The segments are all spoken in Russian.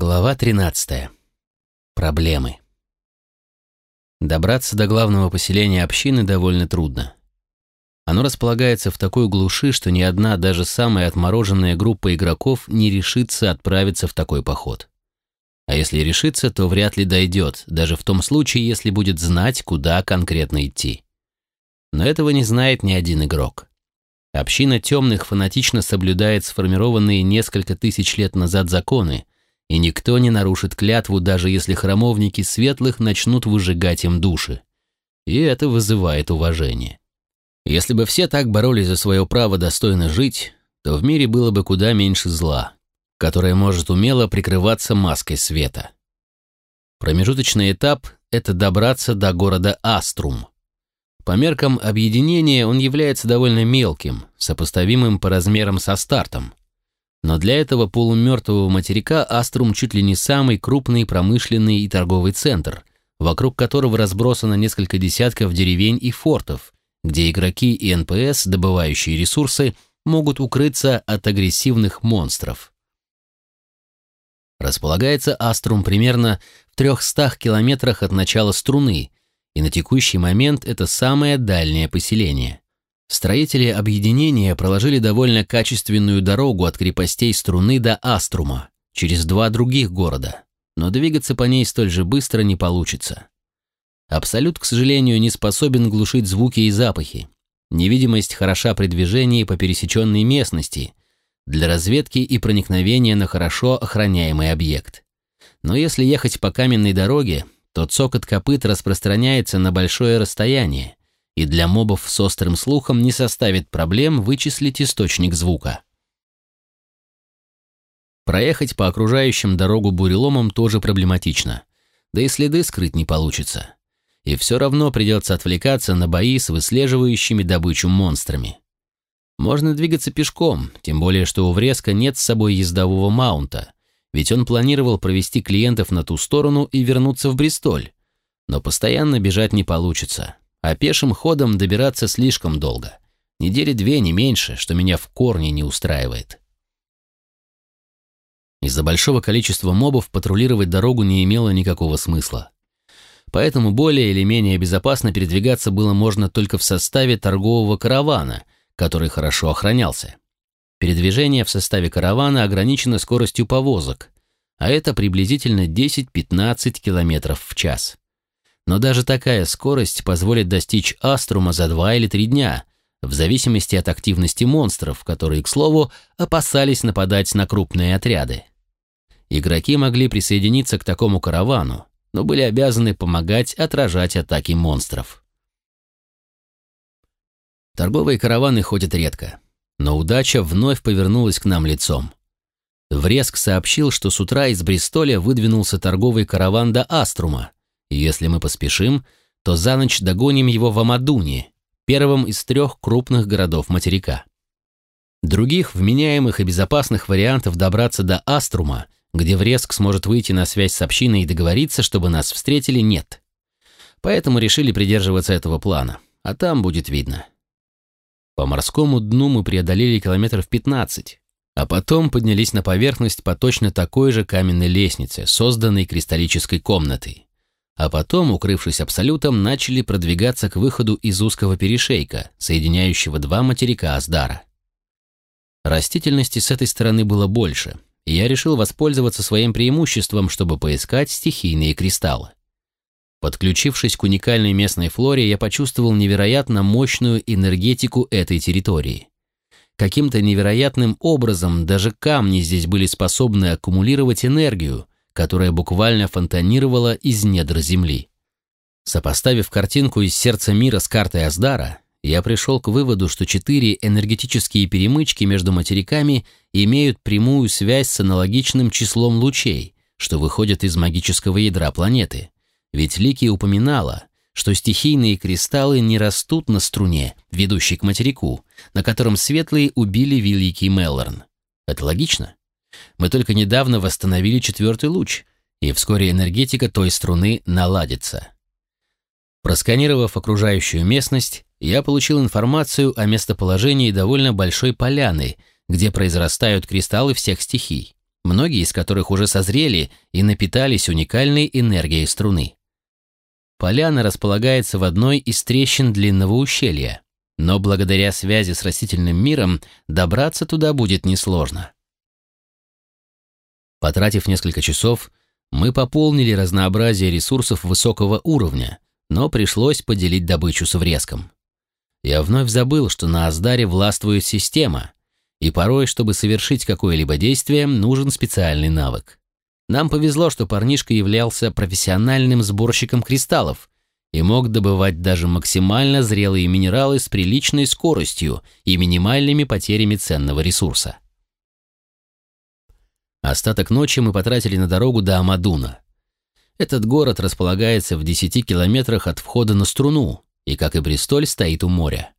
Глава 13. Проблемы. Добраться до главного поселения общины довольно трудно. Оно располагается в такой глуши, что ни одна, даже самая отмороженная группа игроков не решится отправиться в такой поход. А если решится, то вряд ли дойдет, даже в том случае, если будет знать, куда конкретно идти. Но этого не знает ни один игрок. Община темных фанатично соблюдает сформированные несколько тысяч лет назад законы, и никто не нарушит клятву, даже если храмовники светлых начнут выжигать им души. И это вызывает уважение. Если бы все так боролись за свое право достойно жить, то в мире было бы куда меньше зла, которое может умело прикрываться маской света. Промежуточный этап – это добраться до города Аструм. По меркам объединения он является довольно мелким, сопоставимым по размерам со стартом, но для этого полумертвого материка Аструм чуть ли не самый крупный промышленный и торговый центр, вокруг которого разбросано несколько десятков деревень и фортов, где игроки и НПС, добывающие ресурсы, могут укрыться от агрессивных монстров. Располагается Аструм примерно в 300 километрах от начала струны, и на текущий момент это самое дальнее поселение. Строители объединения проложили довольно качественную дорогу от крепостей Струны до Аструма, через два других города, но двигаться по ней столь же быстро не получится. Абсолют, к сожалению, не способен глушить звуки и запахи. Невидимость хороша при движении по пересеченной местности, для разведки и проникновения на хорошо охраняемый объект. Но если ехать по каменной дороге, то цокот копыт распространяется на большое расстояние, и для мобов с острым слухом не составит проблем вычислить источник звука. Проехать по окружающим дорогу буреломам тоже проблематично, да и следы скрыть не получится. И все равно придется отвлекаться на бои с выслеживающими добычу монстрами. Можно двигаться пешком, тем более что у Вреска нет с собой ездового маунта, ведь он планировал провести клиентов на ту сторону и вернуться в Бристоль. Но постоянно бежать не получится а пешим ходом добираться слишком долго. Недели две, не меньше, что меня в корне не устраивает. Из-за большого количества мобов патрулировать дорогу не имело никакого смысла. Поэтому более или менее безопасно передвигаться было можно только в составе торгового каравана, который хорошо охранялся. Передвижение в составе каравана ограничено скоростью повозок, а это приблизительно 10-15 км в час. Но даже такая скорость позволит достичь Аструма за два или три дня, в зависимости от активности монстров, которые, к слову, опасались нападать на крупные отряды. Игроки могли присоединиться к такому каравану, но были обязаны помогать отражать атаки монстров. Торговые караваны ходят редко, но удача вновь повернулась к нам лицом. Вреск сообщил, что с утра из Бристоля выдвинулся торговый караван до Аструма, если мы поспешим, то за ночь догоним его в Амадуне, первом из трех крупных городов материка. Других вменяемых и безопасных вариантов добраться до Аструма, где Вреск сможет выйти на связь с общиной и договориться, чтобы нас встретили, нет. Поэтому решили придерживаться этого плана, а там будет видно. По морскому дну мы преодолели километров 15, а потом поднялись на поверхность по точно такой же каменной лестнице, созданной кристаллической комнатой а потом, укрывшись абсолютом, начали продвигаться к выходу из узкого перешейка, соединяющего два материка Аздара. Растительности с этой стороны было больше, и я решил воспользоваться своим преимуществом, чтобы поискать стихийные кристаллы. Подключившись к уникальной местной флоре, я почувствовал невероятно мощную энергетику этой территории. Каким-то невероятным образом даже камни здесь были способны аккумулировать энергию, которая буквально фонтанировала из недр земли. Сопоставив картинку из сердца мира с картой Аздара, я пришел к выводу, что четыре энергетические перемычки между материками имеют прямую связь с аналогичным числом лучей, что выходят из магического ядра планеты. Ведь Лики упоминала, что стихийные кристаллы не растут на струне, ведущей к материку, на котором светлые убили великий Меллорн. Это логично? Мы только недавно восстановили четвертый луч, и вскоре энергетика той струны наладится. Просканировав окружающую местность, я получил информацию о местоположении довольно большой поляны, где произрастают кристаллы всех стихий. многие из которых уже созрели и напитались уникальной энергией струны. Поляна располагается в одной из трещин длинного ущелья, но благодаря связи с растительным миром добраться туда будет несложно. Потратив несколько часов, мы пополнили разнообразие ресурсов высокого уровня, но пришлось поделить добычу с врезком. Я вновь забыл, что на Аздаре властвует система, и порой, чтобы совершить какое-либо действие, нужен специальный навык. Нам повезло, что парнишка являлся профессиональным сборщиком кристаллов и мог добывать даже максимально зрелые минералы с приличной скоростью и минимальными потерями ценного ресурса. Остаток ночи мы потратили на дорогу до Амадуна. Этот город располагается в 10 километрах от входа на струну и, как и Бристоль, стоит у моря.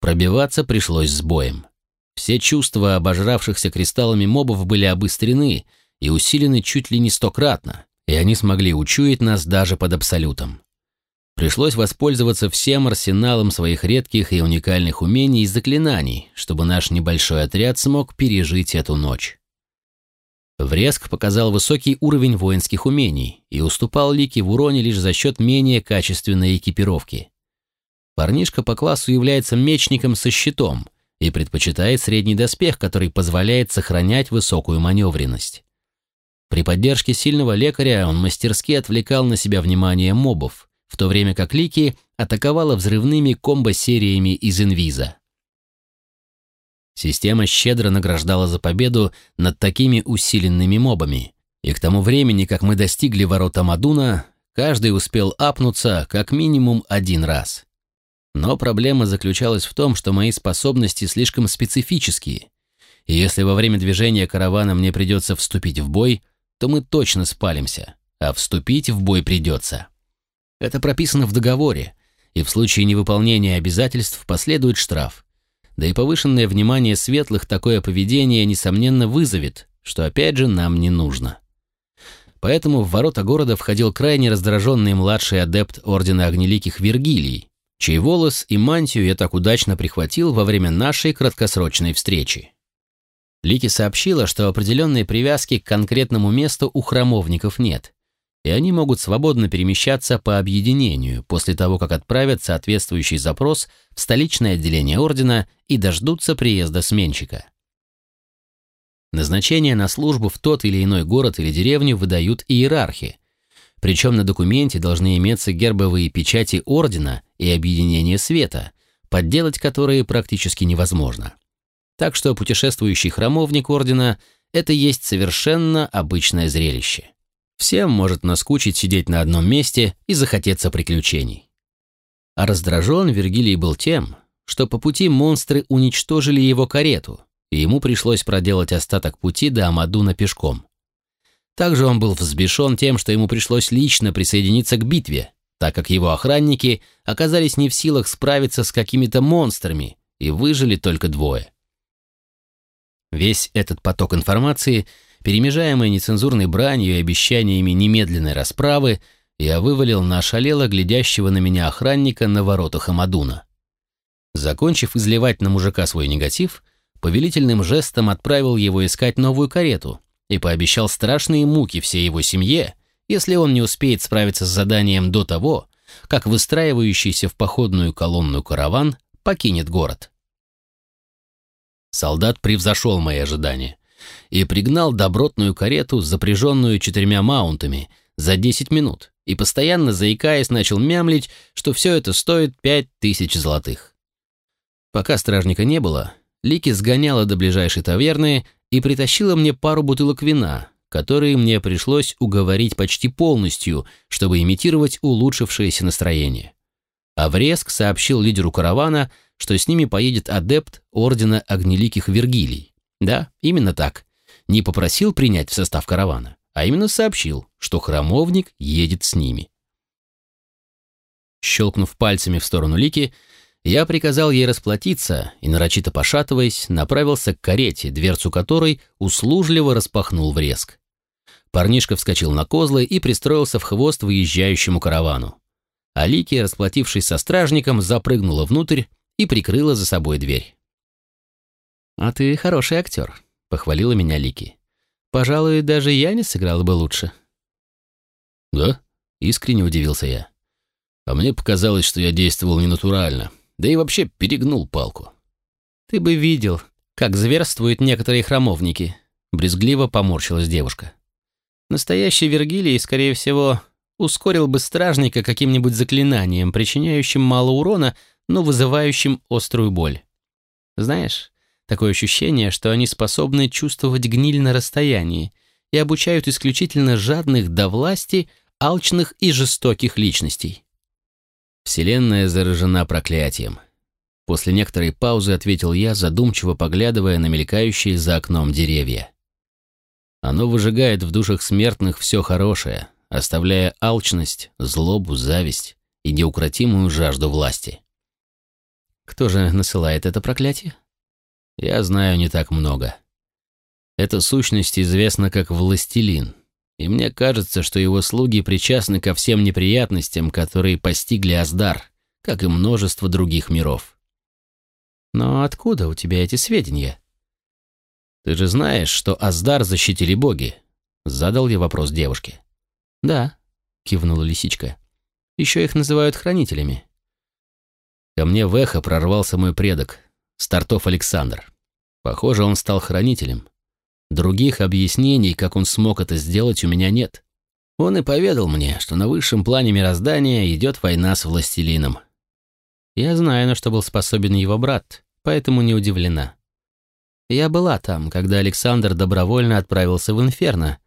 Пробиваться пришлось с боем. Все чувства обожравшихся кристаллами мобов были обыстрены и усилены чуть ли не стократно, и они смогли учуять нас даже под абсолютом. Пришлось воспользоваться всем арсеналом своих редких и уникальных умений и заклинаний, чтобы наш небольшой отряд смог пережить эту ночь. Врезк показал высокий уровень воинских умений и уступал Лике в уроне лишь за счет менее качественной экипировки. Парнишка по классу является мечником со щитом и предпочитает средний доспех, который позволяет сохранять высокую маневренность. При поддержке сильного лекаря он мастерски отвлекал на себя внимание мобов, в то время как Лики атаковала взрывными комбо-сериями из инвиза. Система щедро награждала за победу над такими усиленными мобами, и к тому времени, как мы достигли ворот Амадуна, каждый успел апнуться как минимум один раз. Но проблема заключалась в том, что мои способности слишком специфические, и если во время движения каравана мне придется вступить в бой – то мы точно спалимся, а вступить в бой придется. Это прописано в договоре, и в случае невыполнения обязательств последует штраф. Да и повышенное внимание светлых такое поведение, несомненно, вызовет, что опять же нам не нужно. Поэтому в ворота города входил крайне раздраженный младший адепт Ордена Огнеликих Вергилий, чей волос и мантию я так удачно прихватил во время нашей краткосрочной встречи. Лики сообщила, что определенной привязки к конкретному месту у храмовников нет, и они могут свободно перемещаться по объединению после того, как отправят соответствующий запрос в столичное отделение ордена и дождутся приезда сменщика. Назначение на службу в тот или иной город или деревню выдают иерархи, причем на документе должны иметься гербовые печати ордена и объединения света, подделать которые практически невозможно. Так что путешествующий храмовник ордена – это есть совершенно обычное зрелище. Всем может наскучить сидеть на одном месте и захотеться приключений. А раздражен Вергилий был тем, что по пути монстры уничтожили его карету, и ему пришлось проделать остаток пути до Амадуна пешком. Также он был взбешен тем, что ему пришлось лично присоединиться к битве, так как его охранники оказались не в силах справиться с какими-то монстрами и выжили только двое. Весь этот поток информации, перемежаемый нецензурной бранью и обещаниями немедленной расправы, я вывалил на ошалело глядящего на меня охранника на воротах Амадуна. Закончив изливать на мужика свой негатив, повелительным жестом отправил его искать новую карету и пообещал страшные муки всей его семье, если он не успеет справиться с заданием до того, как выстраивающийся в походную колонну караван покинет город. Солдат превзошел мои ожидания и пригнал добротную карету, запряженную четырьмя маунтами, за 10 минут, и постоянно заикаясь начал мямлить, что все это стоит пять тысяч золотых. Пока стражника не было, Лики сгоняла до ближайшей таверны и притащила мне пару бутылок вина, которые мне пришлось уговорить почти полностью, чтобы имитировать улучшившееся настроение. А Вреск сообщил лидеру каравана, что с ними поедет адепт Ордена Огнеликих Вергилий. Да, именно так. Не попросил принять в состав каравана, а именно сообщил, что храмовник едет с ними. Щелкнув пальцами в сторону Лики, я приказал ей расплатиться и, нарочито пошатываясь, направился к карете, дверцу которой услужливо распахнул врезк. Парнишка вскочил на козлы и пристроился в хвост выезжающему каравану. А Лики, расплатившись со стражником, запрыгнула внутрь и прикрыла за собой дверь. «А ты хороший актер», — похвалила меня Лики. Пожалуй, даже я не сыграла бы лучше. Да? Искренне удивился я. А мне показалось, что я действовал ненатурально. Да и вообще перегнул палку. Ты бы видел, как зверствуют некоторые храмовники. Брезгливо поморщилась девушка. Настоящий Вергилий, скорее всего, ускорил бы стражника каким-нибудь заклинанием, причиняющим мало урона, но вызывающим острую боль. Знаешь, такое ощущение, что они способны чувствовать гниль на расстоянии и обучают исключительно жадных до власти, алчных и жестоких личностей. Вселенная заражена проклятием. После некоторой паузы ответил я, задумчиво поглядывая на мелькающие за окном деревья. Оно выжигает в душах смертных все хорошее, оставляя алчность, злобу, зависть и неукротимую жажду власти. Кто же насылает это проклятие? Я знаю не так много. Эта сущность известна как властелин, и мне кажется, что его слуги причастны ко всем неприятностям, которые постигли Аздар, как и множество других миров. Но откуда у тебя эти сведения? Ты же знаешь, что Аздар защитили боги? Задал я вопрос девушке. Да, кивнула лисичка. Еще их называют хранителями. Ко мне в эхо прорвался мой предок, Стартов Александр. Похоже, он стал хранителем. Других объяснений, как он смог это сделать, у меня нет. Он и поведал мне, что на высшем плане мироздания идет война с властелином. Я знаю, на что был способен его брат, поэтому не удивлена. Я была там, когда Александр добровольно отправился в Инферно,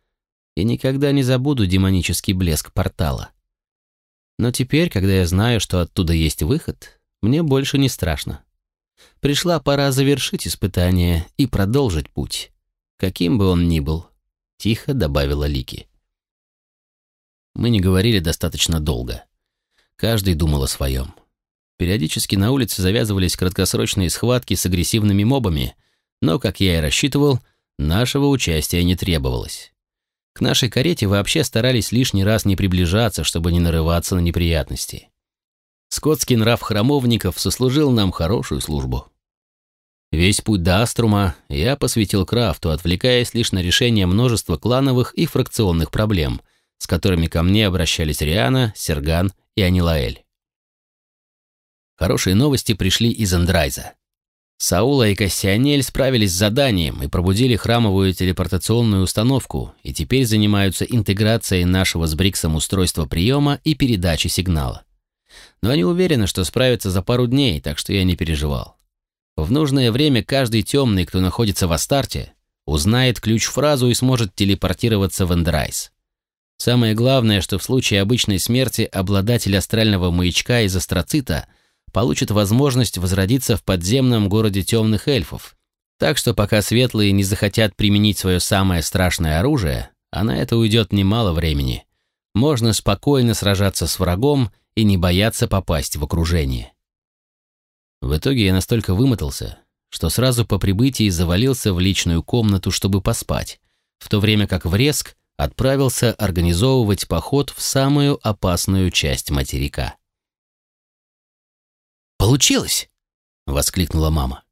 и никогда не забуду демонический блеск портала. Но теперь, когда я знаю, что оттуда есть выход, мне больше не страшно. Пришла пора завершить испытание и продолжить путь, каким бы он ни был, тихо добавила Лики. Мы не говорили достаточно долго. Каждый думал о своем. Периодически на улице завязывались краткосрочные схватки с агрессивными мобами, но, как я и рассчитывал, нашего участия не требовалось. К нашей карете вообще старались лишний раз не приближаться, чтобы не нарываться на неприятности. Скотский нрав храмовников сослужил нам хорошую службу. Весь путь до Аструма я посвятил крафту, отвлекаясь лишь на решение множества клановых и фракционных проблем, с которыми ко мне обращались Риана, Серган и Анилаэль. Хорошие новости пришли из Андрайза. Саула и Кассианель справились с заданием и пробудили храмовую телепортационную установку и теперь занимаются интеграцией нашего с Бриксом устройства приема и передачи сигнала. Но они уверены, что справятся за пару дней, так что я не переживал. В нужное время каждый темный, кто находится в Астарте, узнает ключ-фразу и сможет телепортироваться в Эндрайс. Самое главное, что в случае обычной смерти обладатель астрального маячка из астроцита – получит возможность возродиться в подземном городе темных эльфов. Так что пока светлые не захотят применить свое самое страшное оружие, а на это уйдет немало времени, можно спокойно сражаться с врагом и не бояться попасть в окружение. В итоге я настолько вымотался, что сразу по прибытии завалился в личную комнату, чтобы поспать, в то время как в Реск отправился организовывать поход в самую опасную часть материка. «Получилось!» — воскликнула мама.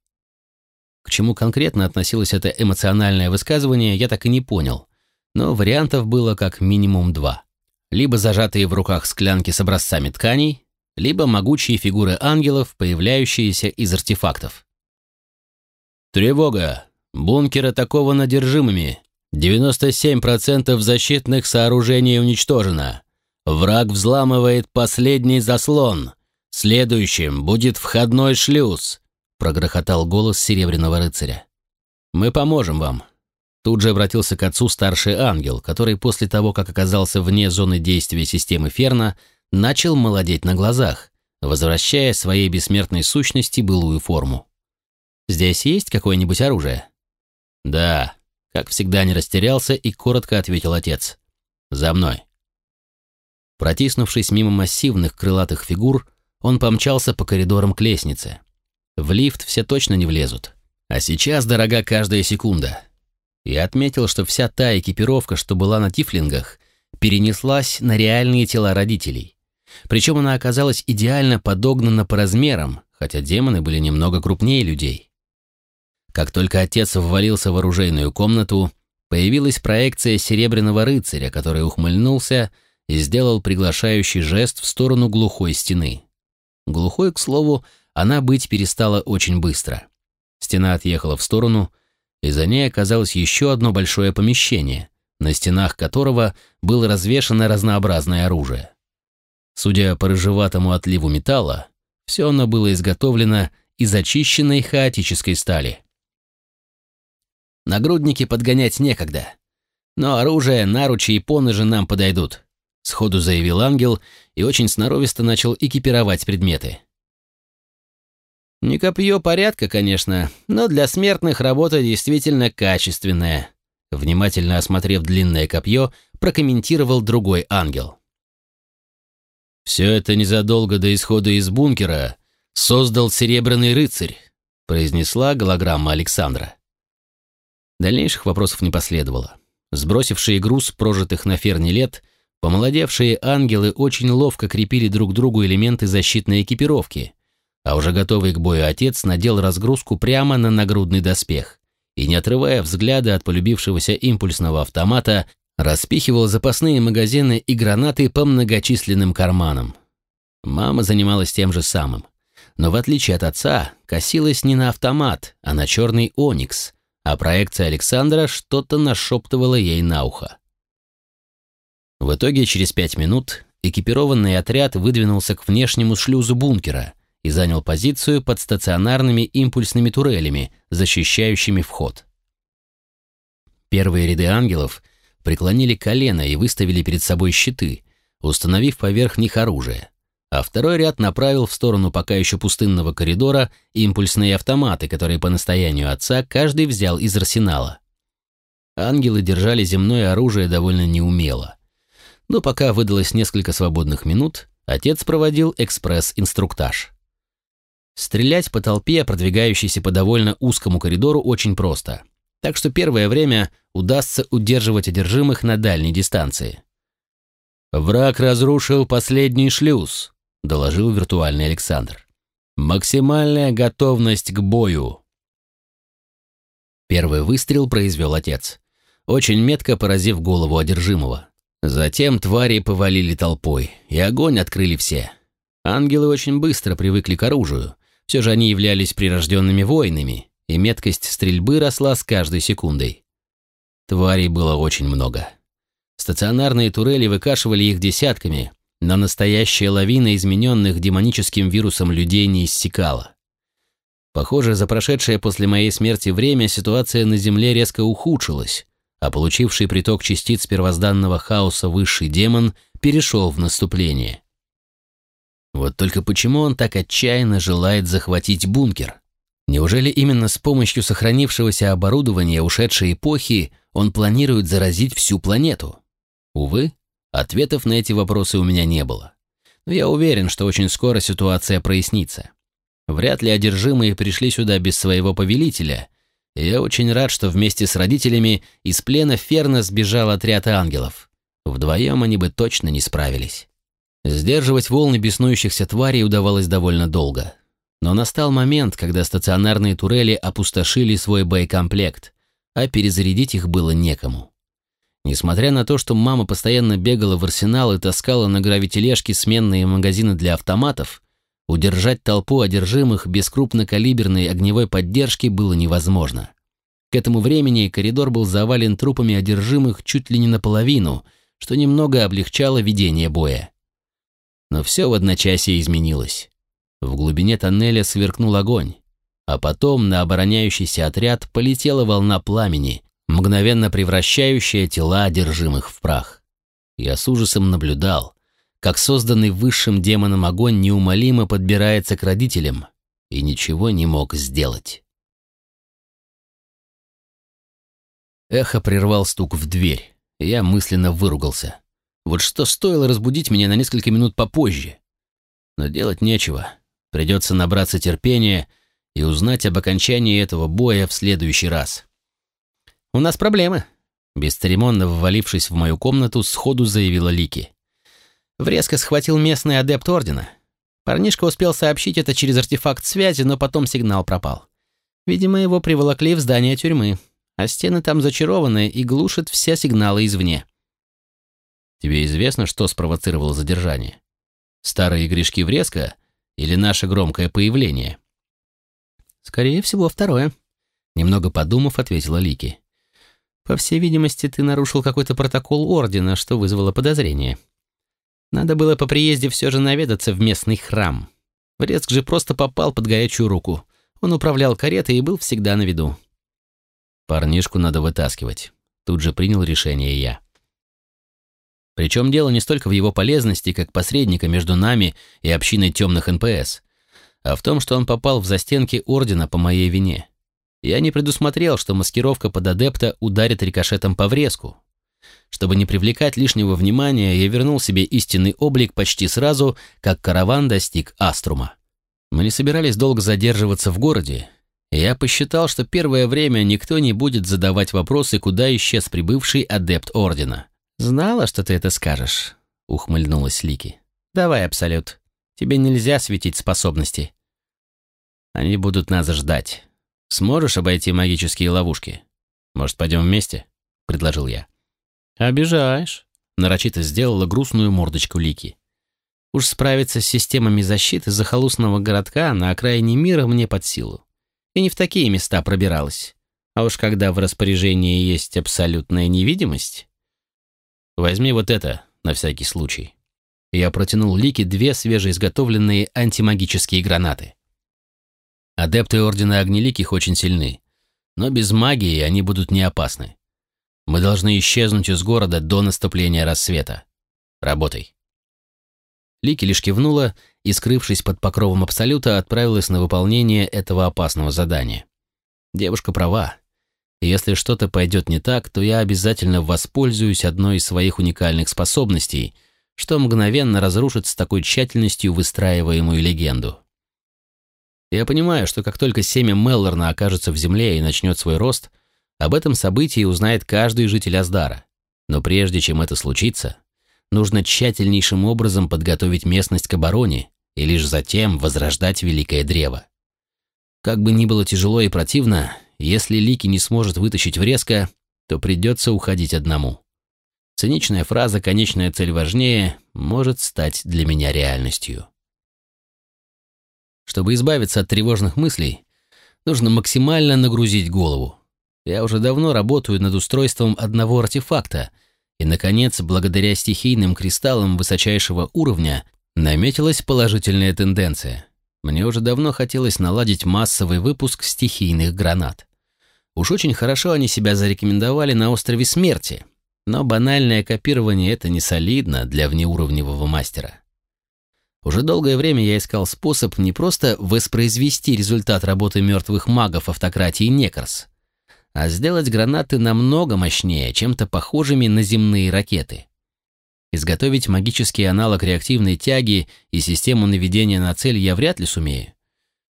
К чему конкретно относилось это эмоциональное высказывание, я так и не понял, но вариантов было как минимум два. Либо зажатые в руках склянки с образцами тканей, либо могучие фигуры ангелов, появляющиеся из артефактов. «Тревога! Бункер атакован одержимыми. 97% защитных сооружений уничтожено. Враг взламывает последний заслон. «Следующим будет входной шлюз», — прогрохотал голос Серебряного рыцаря. «Мы поможем вам». Тут же обратился к отцу старший ангел, который после того, как оказался вне зоны действия системы Ферна, начал молодеть на глазах, возвращая своей бессмертной сущности былую форму. «Здесь есть какое-нибудь оружие?» «Да», — как всегда не растерялся и коротко ответил отец. «За мной». Протиснувшись мимо массивных крылатых фигур, он помчался по коридорам к лестнице. В лифт все точно не влезут. А сейчас дорога каждая секунда. Я отметил, что вся та экипировка, что была на тифлингах, перенеслась на реальные тела родителей. Причем она оказалась идеально подогнана по размерам, хотя демоны были немного крупнее людей. Как только отец ввалился в оружейную комнату, появилась проекция Серебряного рыцаря, который ухмыльнулся и сделал приглашающий жест в сторону глухой стены. Глухой, к слову, она быть перестала очень быстро. Стена отъехала в сторону, и за ней оказалось еще одно большое помещение, на стенах которого было развешано разнообразное оружие. Судя по рыжеватому отливу металла, все оно было изготовлено из очищенной хаотической стали. Нагрудники подгонять некогда, но оружие, наручи и поножи нам подойдут, сходу заявил ангел и очень сноровисто начал экипировать предметы. Не копье порядка, конечно, но для смертных работа действительно качественная. Внимательно осмотрев длинное копье, прокомментировал другой ангел. Все это незадолго до исхода из бункера создал Серебряный рыцарь, произнесла голограмма Александра. Дальнейших вопросов не последовало. Сбросившие груз прожитых на ферне лет, помолодевшие ангелы очень ловко крепили друг другу элементы защитной экипировки, а уже готовый к бою отец надел разгрузку прямо на нагрудный доспех и, не отрывая взгляда от полюбившегося импульсного автомата, распихивал запасные магазины и гранаты по многочисленным карманам. Мама занималась тем же самым. Но в отличие от отца, косилась не на автомат, а на черный оникс, а проекция Александра что-то нашептывала ей на ухо. В итоге через пять минут экипированный отряд выдвинулся к внешнему шлюзу бункера и занял позицию под стационарными импульсными турелями, защищающими вход. Первые ряды ангелов преклонили колено и выставили перед собой щиты, установив поверх них оружие, а второй ряд направил в сторону пока еще пустынного коридора импульсные автоматы, которые по настоянию отца каждый взял из арсенала. Ангелы держали земное оружие довольно неумело. Но пока выдалось несколько свободных минут, отец проводил экспресс-инструктаж. Стрелять по толпе, продвигающейся по довольно узкому коридору, очень просто так что первое время удастся удерживать одержимых на дальней дистанции. «Враг разрушил последний шлюз», — доложил виртуальный Александр. «Максимальная готовность к бою». Первый выстрел произвел отец, очень метко поразив голову одержимого. Затем твари повалили толпой, и огонь открыли все. Ангелы очень быстро привыкли к оружию, все же они являлись прирожденными воинами, и меткость стрельбы росла с каждой секундой. Тварей было очень много. Стационарные турели выкашивали их десятками, но настоящая лавина измененных демоническим вирусом людей не иссякала. Похоже, за прошедшее после моей смерти время ситуация на Земле резко ухудшилась, а получивший приток частиц первозданного хаоса высший демон перешел в наступление. Вот только почему он так отчаянно желает захватить бункер? Неужели именно с помощью сохранившегося оборудования ушедшей эпохи он планирует заразить всю планету? Увы, ответов на эти вопросы у меня не было. Но я уверен, что очень скоро ситуация прояснится. Вряд ли одержимые пришли сюда без своего повелителя, я очень рад, что вместе с родителями из плена Ферна сбежал отряд ангелов. Вдвоем они бы точно не справились. Сдерживать волны беснующихся тварей удавалось довольно долго. Но настал момент, когда стационарные турели опустошили свой боекомплект, а перезарядить их было некому. Несмотря на то, что мама постоянно бегала в арсенал и таскала на гравитележке сменные магазины для автоматов, удержать толпу одержимых без крупнокалиберной огневой поддержки было невозможно. К этому времени коридор был завален трупами одержимых чуть ли не наполовину, что немного облегчало ведение боя. Но все в одночасье изменилось. В глубине тоннеля сверкнул огонь, а потом на обороняющийся отряд полетела волна пламени, мгновенно превращающая тела одержимых в прах. Я с ужасом наблюдал, как созданный высшим демоном огонь неумолимо подбирается к родителям, и ничего не мог сделать. Эхо прервал стук в дверь, я мысленно выругался. Вот что стоило разбудить меня на несколько минут попозже. Но делать нечего. Придется набраться терпения и узнать об окончании этого боя в следующий раз. «У нас проблемы», — бесцеремонно ввалившись в мою комнату, сходу заявила Лики. Врезко схватил местный адепт Ордена. Парнишка успел сообщить это через артефакт связи, но потом сигнал пропал. Видимо, его приволокли в здание тюрьмы. а стены там зачарованные и глушат все сигналы извне. Тебе известно, что спровоцировало задержание? Старые грешки врезка или наше громкое появление? Скорее всего, второе. Немного подумав, ответила Лики. По всей видимости, ты нарушил какой-то протокол Ордена, что вызвало подозрение. Надо было по приезде все же наведаться в местный храм. Врезк же просто попал под горячую руку. Он управлял каретой и был всегда на виду. Парнишку надо вытаскивать. Тут же принял решение я. Причем дело не столько в его полезности, как посредника между нами и общиной темных НПС, а в том, что он попал в застенки Ордена по моей вине. Я не предусмотрел, что маскировка под адепта ударит рикошетом по врезку. Чтобы не привлекать лишнего внимания, я вернул себе истинный облик почти сразу, как караван достиг Аструма. Мы не собирались долго задерживаться в городе, я посчитал, что первое время никто не будет задавать вопросы, куда исчез прибывший адепт Ордена. «Знала, что ты это скажешь», — ухмыльнулась Лики. «Давай, Абсолют. Тебе нельзя светить способности». «Они будут нас ждать. Сможешь обойти магические ловушки? Может, пойдем вместе?» — предложил я. «Обижаешь», — нарочито сделала грустную мордочку Лики. «Уж справиться с системами защиты захолустного городка на окраине мира мне под силу и не в такие места пробиралась. А уж когда в распоряжении есть абсолютная невидимость... Возьми вот это, на всякий случай. Я протянул Лике две свежеизготовленные антимагические гранаты. Адепты Ордена Огнеликих очень сильны, но без магии они будут не опасны. Мы должны исчезнуть из города до наступления рассвета. Работай. Лики лишь кивнула и, скрывшись под покровом Абсолюта, отправилась на выполнение этого опасного задания. Девушка права. Если что-то пойдет не так, то я обязательно воспользуюсь одной из своих уникальных способностей, что мгновенно разрушит с такой тщательностью выстраиваемую легенду. Я понимаю, что как только семя Меллорна окажется в земле и начнет свой рост, об этом событии узнает каждый житель Аздара. Но прежде чем это случится, нужно тщательнейшим образом подготовить местность к обороне и лишь затем возрождать Великое Древо. Как бы ни было тяжело и противно, если Лики не сможет вытащить врезка, то придется уходить одному. Циничная фраза «конечная цель важнее» может стать для меня реальностью. Чтобы избавиться от тревожных мыслей, нужно максимально нагрузить голову. Я уже давно работаю над устройством одного артефакта — и, наконец, благодаря стихийным кристаллам высочайшего уровня, наметилась положительная тенденция. Мне уже давно хотелось наладить массовый выпуск стихийных гранат. Уж очень хорошо они себя зарекомендовали на острове Смерти, но банальное копирование — это не солидно для внеуровневого мастера. Уже долгое время я искал способ не просто воспроизвести результат работы мертвых магов автократии Некорс, а сделать гранаты намного мощнее, чем-то похожими на земные ракеты. Изготовить магический аналог реактивной тяги и систему наведения на цель я вряд ли сумею.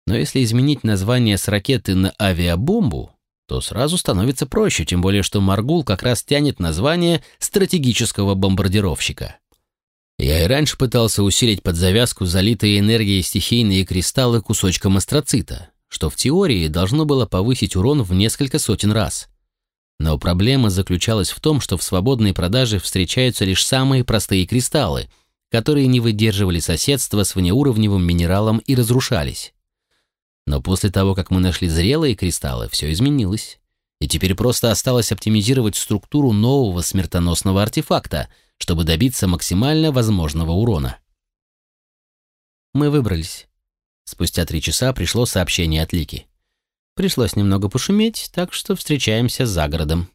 Но если изменить название с ракеты на авиабомбу, то сразу становится проще, тем более что Маргул как раз тянет название стратегического бомбардировщика. Я и раньше пытался усилить под завязку залитые энергией стихийные кристаллы кусочком астроцита, что в теории должно было повысить урон в несколько сотен раз. Но проблема заключалась в том, что в свободной продаже встречаются лишь самые простые кристаллы, которые не выдерживали соседства с внеуровневым минералом и разрушались. Но после того, как мы нашли зрелые кристаллы, все изменилось. И теперь просто осталось оптимизировать структуру нового смертоносного артефакта, чтобы добиться максимально возможного урона. Мы выбрались. Спустя три часа пришло сообщение от Лики. Пришлось немного пошуметь, так что встречаемся за городом.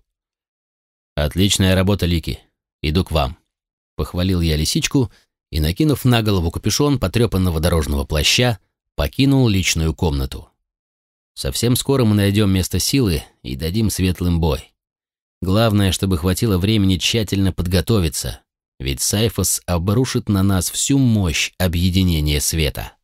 «Отличная работа, Лики. Иду к вам», — похвалил я лисичку и, накинув на голову капюшон потрепанного дорожного плаща, покинул личную комнату. Совсем скоро мы найдем место силы и дадим светлым бой. Главное, чтобы хватило времени тщательно подготовиться, ведь Сайфос обрушит на нас всю мощь объединения света.